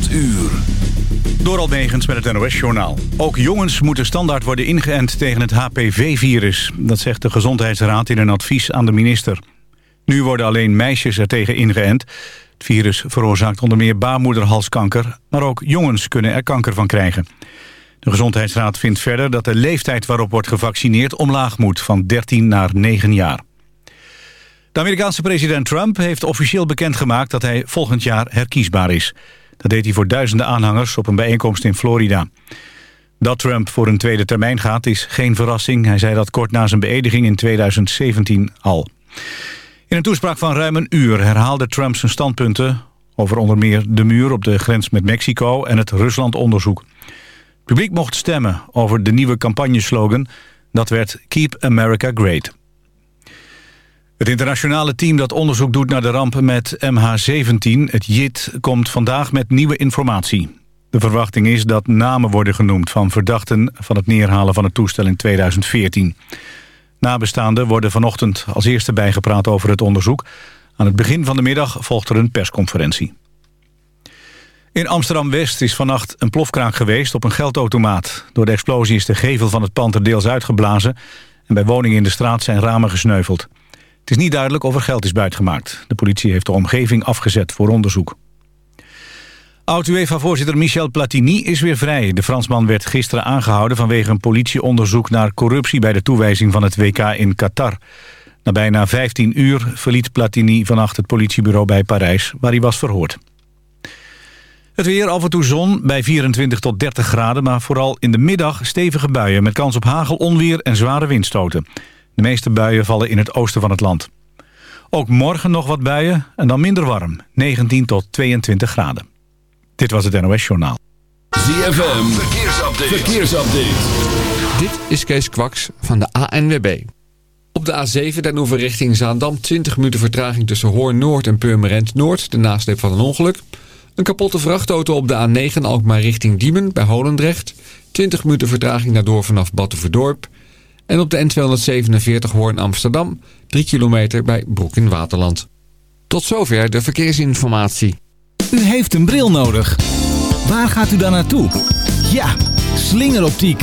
8 uur. Door Almegens met het NOS-journaal. Ook jongens moeten standaard worden ingeënt tegen het HPV-virus. Dat zegt de Gezondheidsraad in een advies aan de minister. Nu worden alleen meisjes er tegen ingeënt. Het virus veroorzaakt onder meer baarmoederhalskanker... maar ook jongens kunnen er kanker van krijgen. De Gezondheidsraad vindt verder dat de leeftijd waarop wordt gevaccineerd... omlaag moet, van 13 naar 9 jaar. De Amerikaanse president Trump heeft officieel bekendgemaakt... dat hij volgend jaar herkiesbaar is... Dat deed hij voor duizenden aanhangers op een bijeenkomst in Florida. Dat Trump voor een tweede termijn gaat is geen verrassing. Hij zei dat kort na zijn beëdiging in 2017 al. In een toespraak van ruim een uur herhaalde Trump zijn standpunten... over onder meer de muur op de grens met Mexico en het Rusland-onderzoek. Het publiek mocht stemmen over de nieuwe campagneslogan... dat werd Keep America Great. Het internationale team dat onderzoek doet naar de ramp met MH17, het JIT, komt vandaag met nieuwe informatie. De verwachting is dat namen worden genoemd van verdachten van het neerhalen van het toestel in 2014. Nabestaanden worden vanochtend als eerste bijgepraat over het onderzoek. Aan het begin van de middag volgt er een persconferentie. In Amsterdam-West is vannacht een plofkraak geweest op een geldautomaat. Door de explosie is de gevel van het pand er deels uitgeblazen... en bij woningen in de straat zijn ramen gesneuveld. Het is niet duidelijk of er geld is buitgemaakt. De politie heeft de omgeving afgezet voor onderzoek. Oud-UEFA-voorzitter Michel Platini is weer vrij. De Fransman werd gisteren aangehouden vanwege een politieonderzoek naar corruptie bij de toewijzing van het WK in Qatar. Na bijna 15 uur verliet Platini vannacht het politiebureau bij Parijs, waar hij was verhoord. Het weer af en toe zon bij 24 tot 30 graden, maar vooral in de middag stevige buien met kans op hagel, onweer en zware windstoten. De meeste buien vallen in het oosten van het land. Ook morgen nog wat buien en dan minder warm. 19 tot 22 graden. Dit was het NOS Journaal. ZFM, verkeersupdate. verkeersupdate. Dit is Kees Kwaks van de ANWB. Op de A7 Den Oever richting Zaandam 20 minuten vertraging tussen Hoorn Noord en Purmerend Noord. De nasleep van een ongeluk. Een kapotte vrachtauto op de A9 Alkmaar richting Diemen bij Holendrecht. 20 minuten vertraging daardoor vanaf Battenverdorp. En op de N247 Hoorn Amsterdam 3 kilometer bij Broek in Waterland. Tot zover de verkeersinformatie. U heeft een bril nodig. Waar gaat u dan naartoe? Ja, slingeroptiek.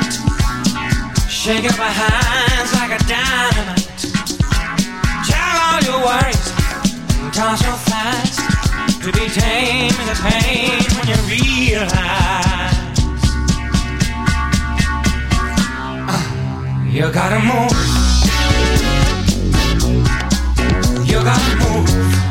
Shake up our hands like a dynamite. Tell all your worries, toss your fast. To be tame is a pain when you realize. Uh, you gotta move. You gotta move.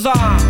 走。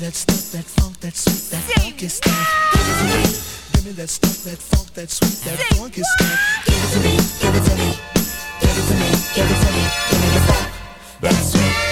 that stuff, that funk, that sweet, that funk is stuff. Give it to me that stuff, that funk, that sweet, that funk is stuff. Give it to me, give it to me, give it to me, give it to me, give me the funk, that's sweet.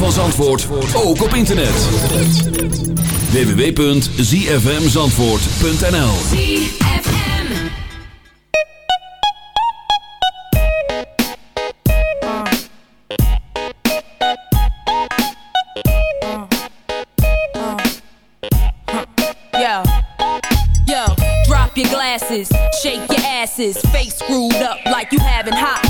Van Zandvoort ook op internet. www.zfmzandvoort.nl Yo, yo, drop your glasses, shake your asses, face screwed up like you having hot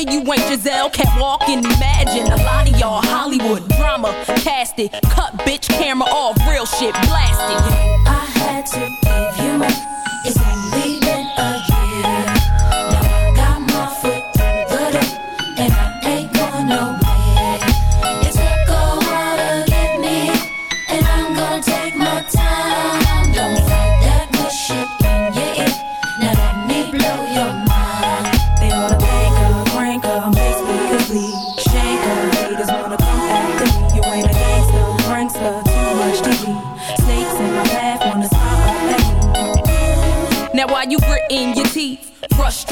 of you ain't Giselle, can't walk and imagine. A lot of y'all Hollywood drama, cast it. Cut bitch camera off, real shit blasted. I had to give you my.